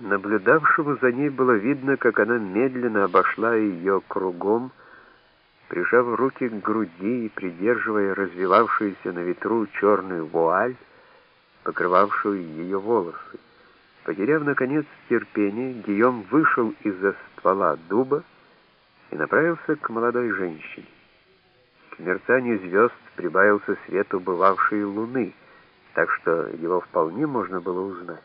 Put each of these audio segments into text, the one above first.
Наблюдавшему за ней было видно, как она медленно обошла ее кругом, прижав руки к груди и придерживая развивавшуюся на ветру черную вуаль, покрывавшую ее волосы. Потеряв, наконец, терпение, Гийом вышел из-за ствола дуба и направился к молодой женщине. К мерцанию звезд прибавился свет убывавшей луны, так что его вполне можно было узнать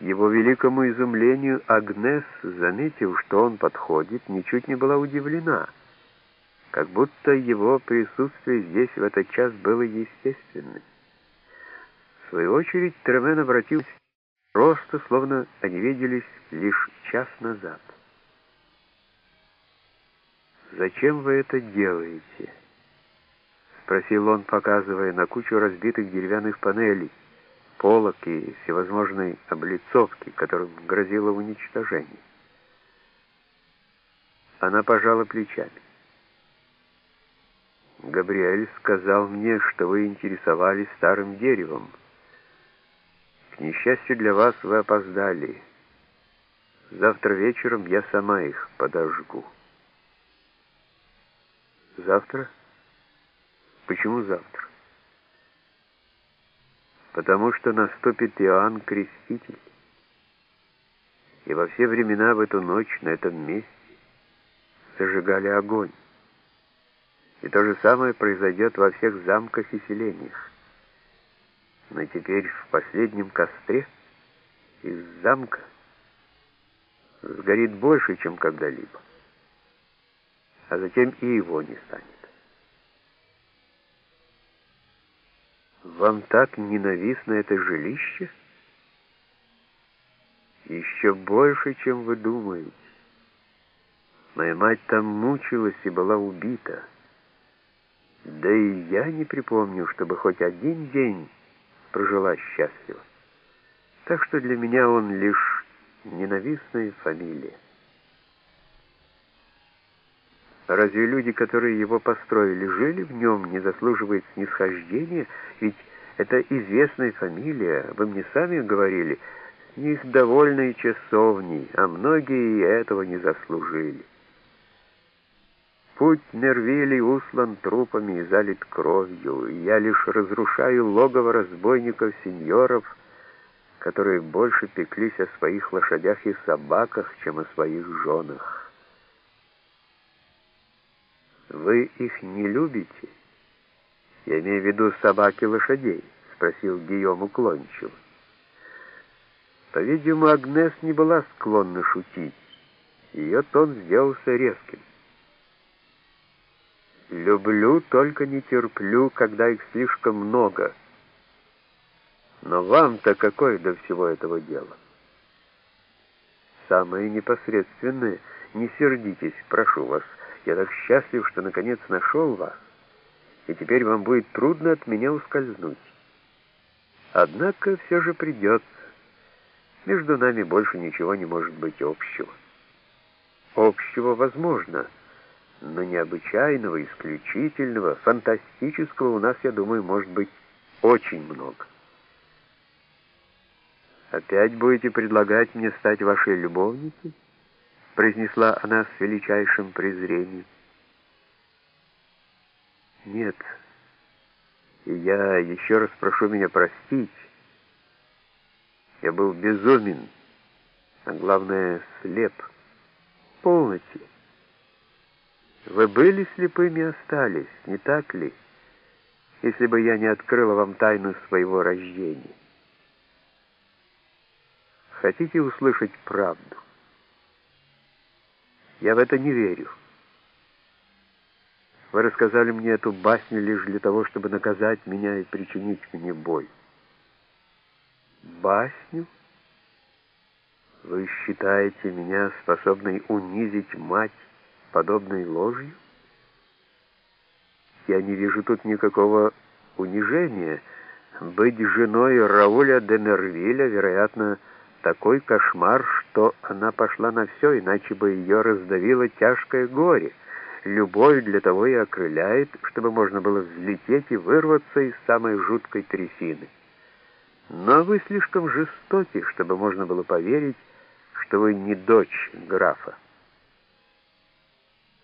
его великому изумлению Агнес, заметив, что он подходит, ничуть не была удивлена, как будто его присутствие здесь в этот час было естественным. В свою очередь Тремен обратился просто, словно они виделись лишь час назад. «Зачем вы это делаете?» — спросил он, показывая на кучу разбитых деревянных панелей полок и всевозможной облицовки, которым грозило уничтожение. Она пожала плечами. «Габриэль сказал мне, что вы интересовались старым деревом. К несчастью для вас вы опоздали. Завтра вечером я сама их подожгу». «Завтра? Почему завтра?» Потому что наступит Иоанн Креститель. И во все времена в эту ночь на этом месте зажигали огонь. И то же самое произойдет во всех замках и селениях. Но теперь в последнем костре из замка сгорит больше, чем когда-либо. А затем и его не станет. Вам так ненавистно это жилище? Еще больше, чем вы думаете. Моя мать там мучилась и была убита. Да и я не припомню, чтобы хоть один день прожила счастливо. Так что для меня он лишь ненавистная фамилия. Разве люди, которые его построили, жили в нем, не заслуживают снисхождения? Ведь это известная фамилия, вы мне сами говорили, с них довольные часовни, а многие и этого не заслужили. Путь Нервили услан трупами и залит кровью, и я лишь разрушаю логово разбойников-сеньоров, которые больше пеклись о своих лошадях и собаках, чем о своих женах. «Вы их не любите?» «Я имею в виду собак и лошадей», — спросил Гийом уклончиво. По-видимому, Агнес не была склонна шутить. Ее тон сделался резким. «Люблю, только не терплю, когда их слишком много. Но вам-то какое до всего этого дело?» «Самое непосредственное. Не сердитесь, прошу вас». Я так счастлив, что наконец нашел вас, и теперь вам будет трудно от меня ускользнуть. Однако все же придется. Между нами больше ничего не может быть общего. Общего возможно, но необычайного, исключительного, фантастического у нас, я думаю, может быть очень много. Опять будете предлагать мне стать вашей любовницей? произнесла она с величайшим презрением. Нет, и я еще раз прошу меня простить. Я был безумен, а главное, слеп. Полноте. Вы были слепыми и остались, не так ли, если бы я не открыла вам тайну своего рождения? Хотите услышать правду? Я в это не верю. Вы рассказали мне эту басню лишь для того, чтобы наказать меня и причинить мне боль. Басню? Вы считаете меня способной унизить мать подобной ложью? Я не вижу тут никакого унижения. Быть женой Рауля де Нервиля, вероятно, такой кошмар, что она пошла на все, иначе бы ее раздавило тяжкое горе. Любовь для того и окрыляет, чтобы можно было взлететь и вырваться из самой жуткой трясины. Но вы слишком жестоки, чтобы можно было поверить, что вы не дочь графа.